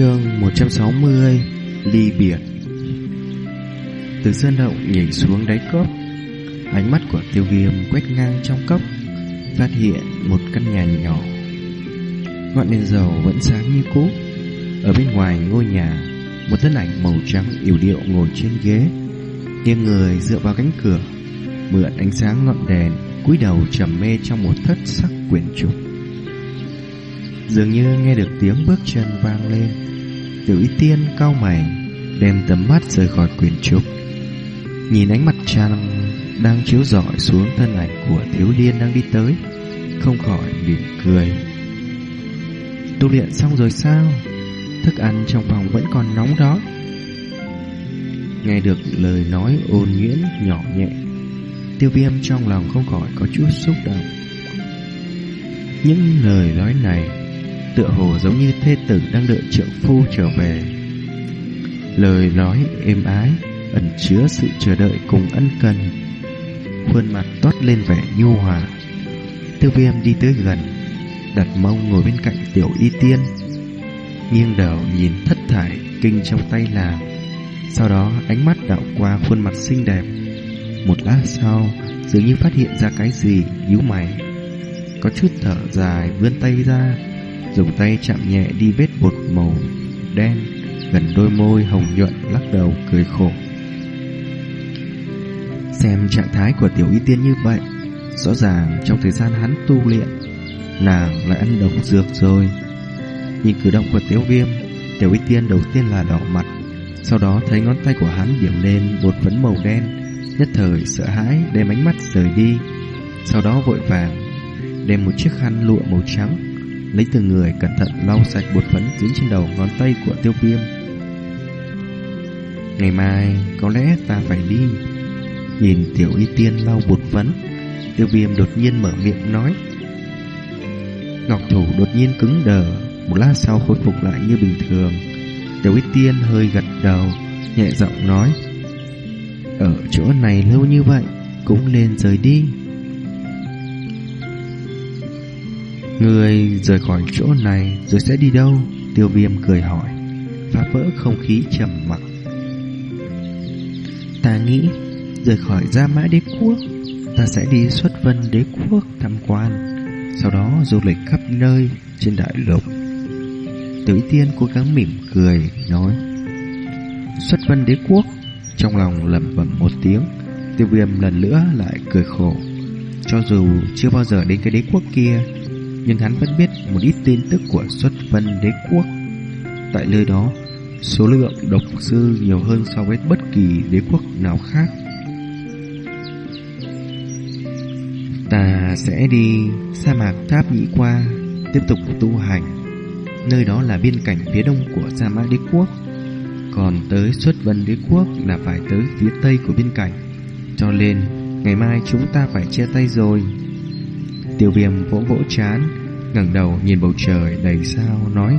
Chương 160 Ly biệt. Từ sơn động nhảy xuống đáy cốc, Ánh mắt của tiêu viêm quét ngang trong cốc, Phát hiện một căn nhà nhỏ. Ngọn đèn dầu vẫn sáng như cũ. Ở bên ngoài ngôi nhà, Một thân ảnh màu trắng yểu điệu ngồi trên ghế. Nghiêng người dựa vào cánh cửa, Mượn ánh sáng ngọn đèn cúi đầu trầm mê trong một thất sắc quyển trục. Dường như nghe được tiếng bước chân vang lên. Tiểu y tiên cao mày, Đem tầm mắt rời khỏi quyển trục. Nhìn ánh mặt trăng Đang chiếu rọi xuống thân ảnh của thiếu niên đang đi tới, Không khỏi mỉm cười. Tu luyện xong rồi sao? Thức ăn trong phòng vẫn còn nóng đó. Nghe được lời nói ôn nhuyễn nhỏ nhẹ, Tiêu viêm trong lòng không khỏi có chút xúc động. Những lời nói này Tựa hồ giống như thê tử đang đợi trượng phu trở về. Lời nói êm ái Ẩn chứa sự chờ đợi cùng ân cần. Khuôn mặt toát lên vẻ nhu hòa. Tiêu viêm đi tới gần Đặt mông ngồi bên cạnh tiểu y tiên. Nghiêng đầu nhìn thất thải kinh trong tay là, Sau đó ánh mắt đảo qua khuôn mặt xinh đẹp. Một lát sau Dường như phát hiện ra cái gì nhíu mày. Có chút thở dài vươn tay ra. Dùng tay chạm nhẹ đi vết bột màu đen, Gần đôi môi hồng nhuận lắc đầu cười khổ. Xem trạng thái của tiểu y tiên như vậy, Rõ ràng trong thời gian hắn tu luyện, Nàng lại ăn độc dược rồi. Nhìn cử động của tiểu viêm, Tiểu y tiên đầu tiên là đỏ mặt, Sau đó thấy ngón tay của hắn điểm lên bột phấn màu đen, Nhất thời sợ hãi đem ánh mắt rời đi. Sau đó vội vàng, Đem một chiếc khăn lụa màu trắng Lấy từ người cẩn thận lau sạch bột phấn dính trên đầu ngón tay của tiêu viêm. Ngày mai, có lẽ ta phải đi. Nhìn tiểu y tiên lau bột phấn, Tiêu viêm đột nhiên mở miệng nói. Ngọc thủ đột nhiên cứng đờ, Một lát sau khôi phục lại như bình thường. Tiểu y tiên hơi gật đầu, Nhẹ giọng nói. Ở chỗ này lâu như vậy, Cũng nên rời đi. Người rời khỏi chỗ này Rồi sẽ đi đâu? Tiêu viêm cười hỏi. Phá vỡ không khí trầm mặc. Ta nghĩ Rời khỏi Gia Mã Đế Quốc, Ta sẽ đi xuất vân đế quốc tham quan. Sau đó du lịch khắp nơi Trên đại lục. Tiểu Y Tiên cố gắng mỉm cười, Nói. Xuất vân đế quốc, Trong lòng lẩm bẩm một tiếng, Tiêu viêm lần nữa lại cười khổ. Cho dù chưa bao giờ đến cái đế quốc kia nhưng hắn vẫn biết một ít tin tức của xuất vân đế quốc. Tại nơi đó, Số lượng độc sư nhiều hơn so với bất kỳ đế quốc nào khác. Ta sẽ đi sa mạc Tháp Nhĩ Qua, Tiếp tục tu hành. Nơi đó là biên cảnh phía đông của Sa mạc Đế Quốc. Còn tới xuất vân đế quốc là phải tới phía tây của biên cảnh. Cho nên, ngày mai chúng ta phải chia tay rồi. Tiêu viêm vỗ vỗ chán, ngẩng đầu nhìn bầu trời đầy sao, nói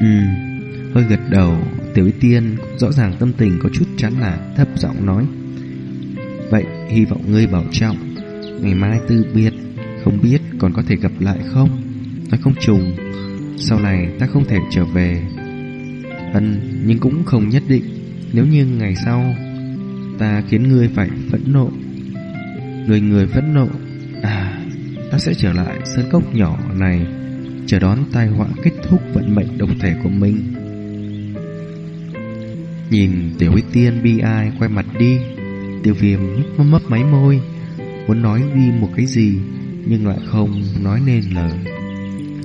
Ừ Hơi gật đầu, Tiểu y tiên rõ ràng tâm tình có chút chán nản, Thấp giọng nói, Vậy hy vọng ngươi bảo trọng, Ngày mai tư biệt, Không biết còn có thể gặp lại không? Nói không trùng Sau này ta không thể trở về. Ân, nhưng cũng không nhất định, Nếu như ngày sau Ta khiến ngươi phải phẫn nộ Người người phẫn nộ. À Ta sẽ trở lại sân cốc nhỏ này, Chờ đón tai họa kết thúc vận mệnh độc thể của mình. Nhìn tiểu huyết tiên bi ai quay mặt đi, Tiêu viêm mấp mấp máy môi, Muốn nói đi một cái gì, Nhưng lại không nói nên lời.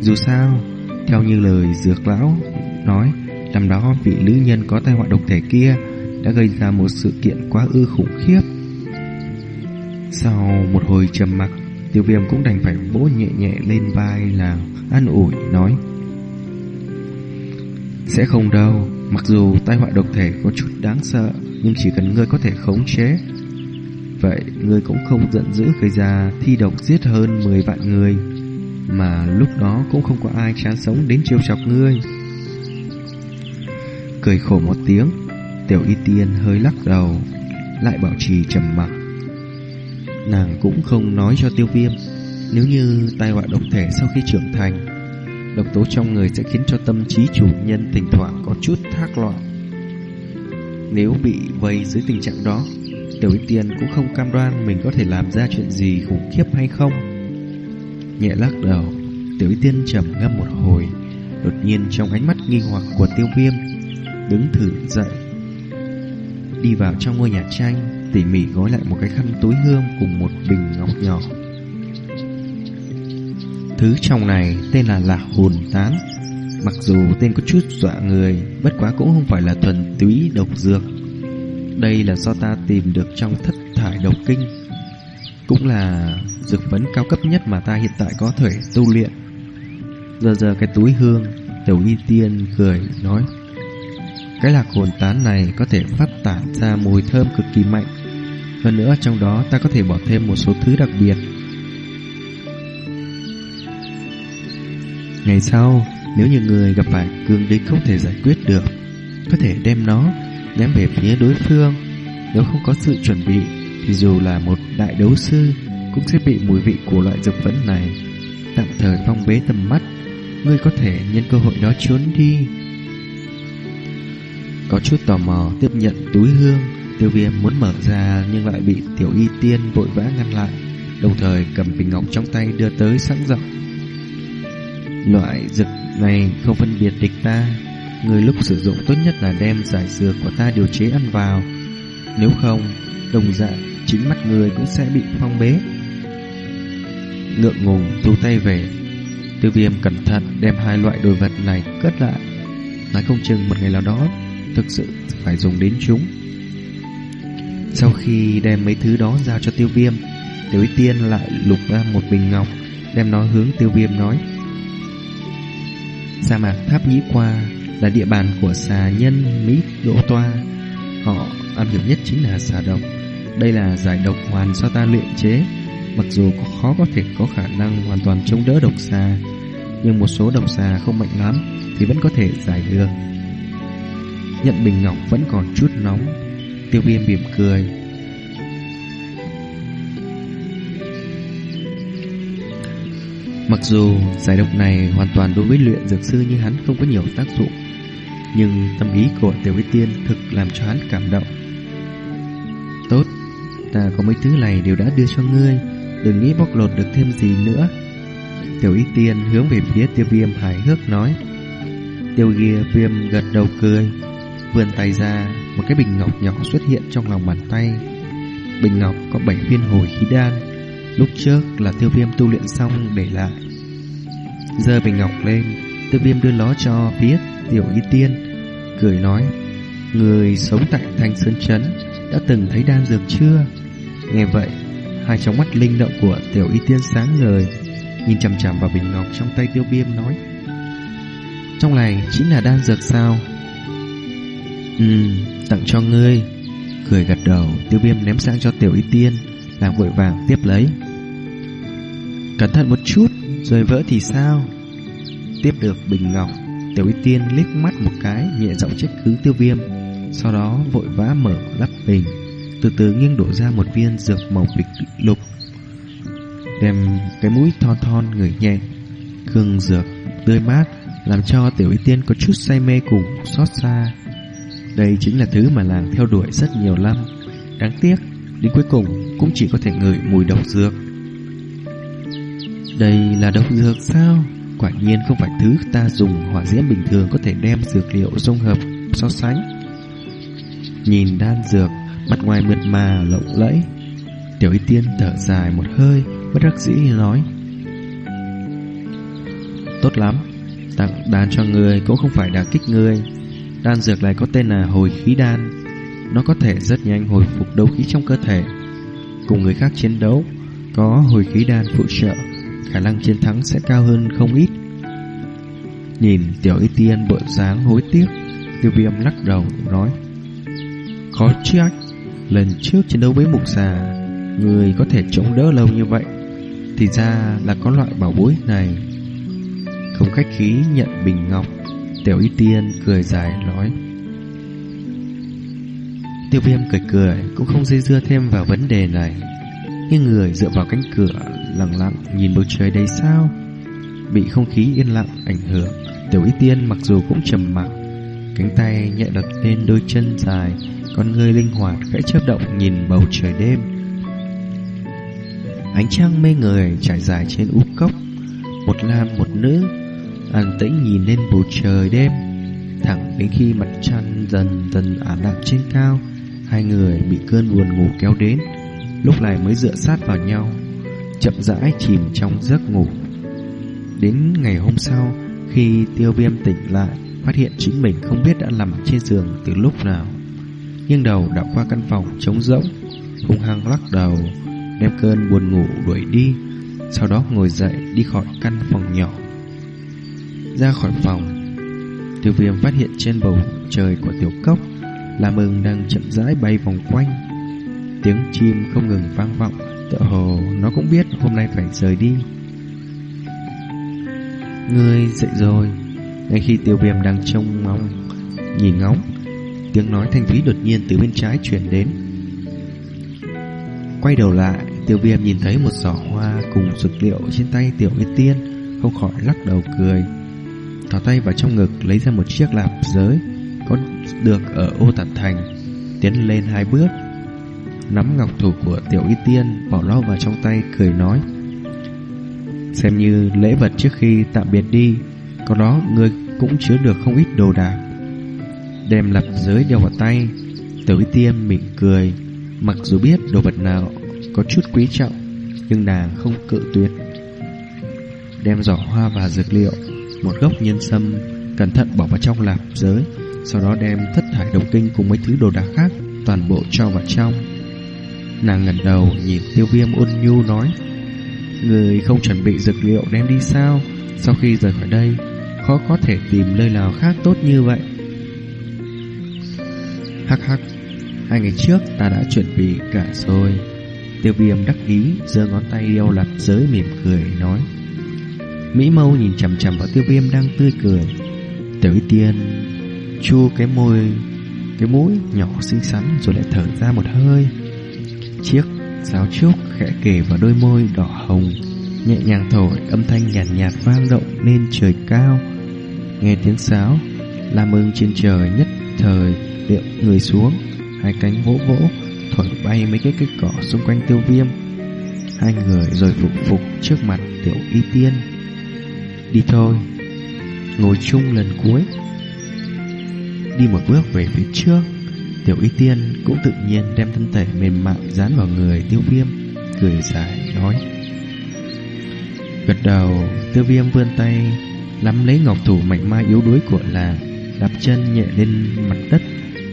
Dù sao, Theo như lời dược lão Nói, Năm đó vị nữ nhân có tai họa độc thể kia Đã gây ra một sự kiện quá ư khủng khiếp. Sau một hồi trầm mặc Tiêu viêm cũng đành phải vỗ nhẹ nhẹ lên vai là An ủi, nói, Sẽ không đâu, Mặc dù tai họa độc thể có chút đáng sợ, Nhưng chỉ cần ngươi có thể khống chế, Vậy ngươi cũng không giận dữ gây ra thi độc giết hơn 10 vạn người, Mà lúc đó cũng không có ai chán sống đến chiêu chọc ngươi. Cười khổ một tiếng, Tiểu y tiên hơi lắc đầu, Lại bảo trì trầm mặc. Nàng cũng không nói cho tiêu viêm Nếu như tai họa độc thể sau khi trưởng thành Độc tố trong người sẽ khiến cho tâm trí chủ nhân thỉnh thoảng có chút thác loạn. Nếu bị vây dưới tình trạng đó, Tiểu Y Tiên cũng không cam đoan mình có thể làm ra chuyện gì khủng khiếp hay không. Nhẹ lắc đầu, Tiểu Y Tiên trầm ngâm một hồi, đột nhiên trong ánh mắt nghi hoặc của Tiêu Viêm, đứng thử dậy, đi vào trong ngôi nhà tranh, tỉ mỉ gói lại một cái khăn túi hương cùng một bình ngọc nhỏ. Thứ trong này tên là lạc hồn tán. Mặc dù tên có chút dọa người, Bất quá cũng không phải là thuần túy độc dược. Đây là do ta tìm được trong thất thải độc kinh. Cũng là dược vấn cao cấp nhất mà ta hiện tại có thể tu luyện. Giờ giờ cái túi hương, Tiểu y tiên cười, nói, Cái lạc hồn tán này có thể phát tản ra mùi thơm cực kỳ mạnh. Hơn nữa trong đó ta có thể bỏ thêm một số thứ đặc biệt Ngày sau, nếu như người gặp phải cương địch không thể giải quyết được, có thể đem nó ném về phía đối phương. Nếu không có sự chuẩn bị, thì dù là một đại đấu sư cũng sẽ bị mùi vị của loại dược phấn này tạm thời phong bế tầm mắt. Ngươi có thể nhân cơ hội đó trốn đi. Có chút tò mò tiếp nhận túi hương, tiêu viêm muốn mở ra nhưng lại bị tiểu y tiên vội vã ngăn lại, đồng thời cầm bình ngọc trong tay đưa tới sẵn rộng. Loại dược này không phân biệt địch ta Người lúc sử dụng tốt nhất là đem giải dược của ta điều chế ăn vào. Nếu không, đồng dạng chính mắt người cũng sẽ bị phong bế. Ngượng ngùng thu tay về Tiêu viêm cẩn thận đem hai loại đồ vật này cất lại. Nói không chừng một ngày nào đó Thực sự phải dùng đến chúng. Sau khi đem mấy thứ đó giao cho tiêu viêm Tiểu tiên lại lục ra một bình ngọc Đem nó hướng tiêu viêm nói Sa mạc Tháp Nhĩ Qua là địa bàn của xà nhân Mỹ Đỗ Toa. Họ am hiểu nhất chính là xà độc. Đây là giải độc hoàn do ta luyện chế. Mặc dù khó có thể có khả năng hoàn toàn chống đỡ độc xà, nhưng một số độc xà không mạnh lắm thì vẫn có thể giải được. Nhận bình ngọc vẫn còn chút nóng. Tiêu viêm mỉm cười, Mặc dù giải độc này hoàn toàn đối với luyện dược sư như hắn không có nhiều tác dụng, nhưng tâm ý của Tiểu Vĩ Tiên thực làm cho hắn cảm động. Tốt, ta có mấy thứ này đều đã đưa cho ngươi, đừng nghĩ bóc lột được thêm gì nữa. Tiểu Y Tiên hướng về phía Tiêu Viêm hài hước nói. Tiêu Ghi Viêm gật đầu cười, vươn tay ra, một cái bình ngọc nhỏ xuất hiện trong lòng bàn tay. Bình ngọc có bảy viên hồi khí đan, Lúc trước là tiêu viêm tu luyện xong để lại. Giờ bình ngọc lên Tiêu viêm đưa nó cho biết tiểu y tiên Cười nói Người sống tại Thanh Sơn Trấn Đã từng thấy đan dược chưa? Nghe vậy Hai trong mắt linh động của tiểu y tiên sáng ngời Nhìn chằm chằm vào bình ngọc trong tay tiêu viêm nói Trong này chính là đan dược sao? Ừ Tặng cho ngươi. Cười gật đầu, Tiêu viêm ném sang cho tiểu y tiên Làm vội vàng tiếp lấy. Cẩn thận một chút, Rồi vỡ thì sao? Tiếp được bình ngọc, Tiểu Y Tiên liếc mắt một cái, Nhẹ giọng trách cứ tiêu viêm, Sau đó vội vã mở lắp bình. Từ từ nghiêng đổ ra một viên dược màu bịch lục, Đem cái mũi thon thon người nhẹ Hương dược tươi mát, Làm cho Tiểu Y Tiên có chút say mê cùng xót xa. Đây chính là thứ mà làng theo đuổi rất nhiều năm Đáng tiếc Đến cuối cùng cũng chỉ có thể ngửi mùi độc dược đây là độc dược sao? Quả nhiên không phải thứ ta dùng hỏa diễm bình thường có thể đem dược liệu dung hợp so sánh. Nhìn đan dược, mặt ngoài mượt mà lộng lẫy. Tiểu y tiên thở dài một hơi, bất đắc dĩ nói. Tốt lắm, tặng đan cho người cũng không phải đả kích người. Đan dược này có tên là hồi khí đan. Nó có thể rất nhanh hồi phục đấu khí trong cơ thể. Cùng người khác chiến đấu, có hồi khí đan phụ trợ khả năng chiến thắng sẽ cao hơn không ít. Nhìn tiểu y tiên bộ dáng hối tiếc, tiêu viêm lắc đầu nói. Khó trách, lần trước chiến đấu với mục xà, người có thể chống đỡ lâu như vậy, thì ra là có loại bảo bối này. Không khách khí nhận bình ngọc, tiểu y tiên cười dài nói. Tiêu viêm cười cười, cũng không dây dưa thêm vào vấn đề này. Nhưng người dựa vào cánh cửa lặng lặng nhìn bầu trời đầy sao, Bị không khí yên lặng ảnh hưởng Tiểu Y Tiên mặc dù cũng trầm mặc, Cánh tay nhẹ đặt lên đôi chân dài, Con người linh hoạt khẽ chớp động nhìn bầu trời đêm Ánh trăng mê người trải dài trên úp cốc, Một nam một nữ An tĩnh nhìn lên bầu trời đêm, Thẳng đến khi mặt trăng dần dần ảm đạm trên cao, Hai người bị cơn buồn ngủ kéo đến, Lúc này mới dựa sát vào nhau, Chậm rãi chìm trong giấc ngủ. Đến ngày hôm sau, Khi tiêu viêm tỉnh lại, Phát hiện chính mình không biết đã nằm trên giường từ lúc nào. Nhưng đầu đã qua căn phòng trống rỗng, Hung hăng lắc đầu, Đem cơn buồn ngủ đuổi đi, Sau đó ngồi dậy đi khỏi căn phòng nhỏ. Ra khỏi phòng. Tiêu viêm phát hiện trên bầu trời của tiểu cốc là mừng đang chậm rãi bay vòng quanh. Tiếng chim không ngừng vang vọng, Tựa hồ nó cũng biết hôm nay phải rời đi. Ngươi dậy rồi. Ngay khi tiêu viêm đang trông mong, Nhìn ngóng, Tiếng nói thanh thúy đột nhiên từ bên trái chuyển đến. Quay đầu lại, Tiêu viêm nhìn thấy một giỏ hoa Cùng dược liệu trên tay tiểu y tiên, Không khỏi lắc đầu cười thò tay vào trong ngực, lấy ra một chiếc lạp giới, Có được ở ô tản thành, Tiến lên hai bước. Nắm ngọc thủ của tiểu y tiên, Bỏ lo vào trong tay, cười nói, Xem như lễ vật trước khi tạm biệt đi, Có đó ngươi cũng chứa được không ít đồ đạc. Đem lạp giới đeo vào tay, Tiểu y tiên mỉm cười, Mặc dù biết đồ vật nào Có chút quý trọng, Nhưng nàng không cự tuyệt. Đem giỏ hoa và dược liệu một gốc nhân sâm cẩn thận bỏ vào trong lạp giới, sau đó đem thất thải đồng kinh cùng mấy thứ đồ đạc khác toàn bộ cho vào trong. Nàng ngẩng đầu nhìn tiêu viêm ôn nhu nói Người không chuẩn bị dược liệu đem đi sao? Sau khi rời khỏi đây Khó có thể tìm nơi nào khác tốt như vậy. Hắc hắc Hai ngày trước ta đã chuẩn bị cả rồi. Tiêu viêm đắc ý giơ ngón tay đeo lạp giới mỉm cười nói Mỹ Mâu nhìn chằm chằm vào tiêu viêm đang tươi cười. Tiểu Y Tiên Chua cái môi Cái mũi nhỏ xinh xắn Rồi lại thở ra một hơi. Chiếc giáo trúc khẽ kề vào đôi môi đỏ hồng Nhẹ nhàng thổi Âm thanh nhàn nhạt, nhạt vang động lên trời cao. Nghe tiếng sáo Làm ơn trên trời nhất thời Điệu người xuống Hai cánh vỗ vỗ Thổi bay mấy cái cây cỏ xung quanh tiêu viêm. Hai người rồi phục phục trước mặt tiểu y tiên. Đi thôi. Ngồi chung lần cuối. Đi một bước về phía trước. Tiểu y tiên cũng tự nhiên đem thân thể mềm mại dán vào người tiêu viêm, Cười dài nói. Gật đầu, Tiêu viêm vươn tay, Nắm lấy ngọc thủ mạnh mai yếu đuối của làng, Đạp chân nhẹ lên mặt đất.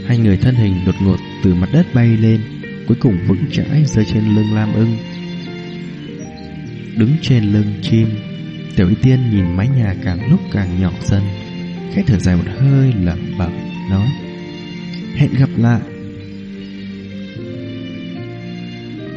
Hai người thân hình đột ngột từ mặt đất bay lên, Cuối cùng vững chãi rơi trên lưng Lam ưng. Đứng trên lưng chim Tiểu Y Tiên nhìn mái nhà càng lúc càng nhỏ dần, Khẽ thở dài một hơi lẩm bẩm, nói, Hẹn gặp lại.